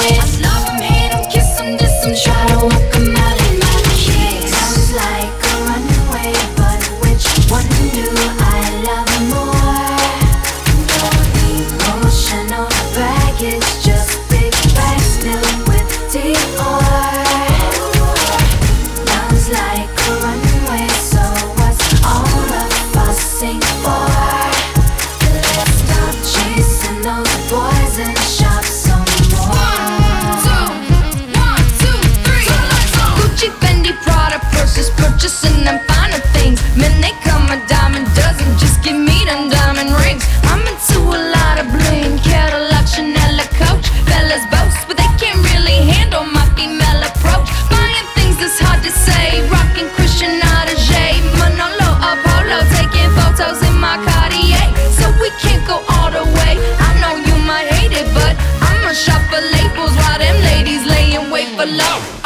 with. minute come a diamond dozen Just give me them diamond rings. I'm into a lot of bling Cadillac, Chanel, Coach. Fellas boast, but they can't really handle my female approach. Buying things that's hard to say Rocking Christian Audigier Manolo or Taking photos in my Cartier. So we can't go all the way. I know you might hate it, but I'ma shop for labels While them ladies laying wait for love.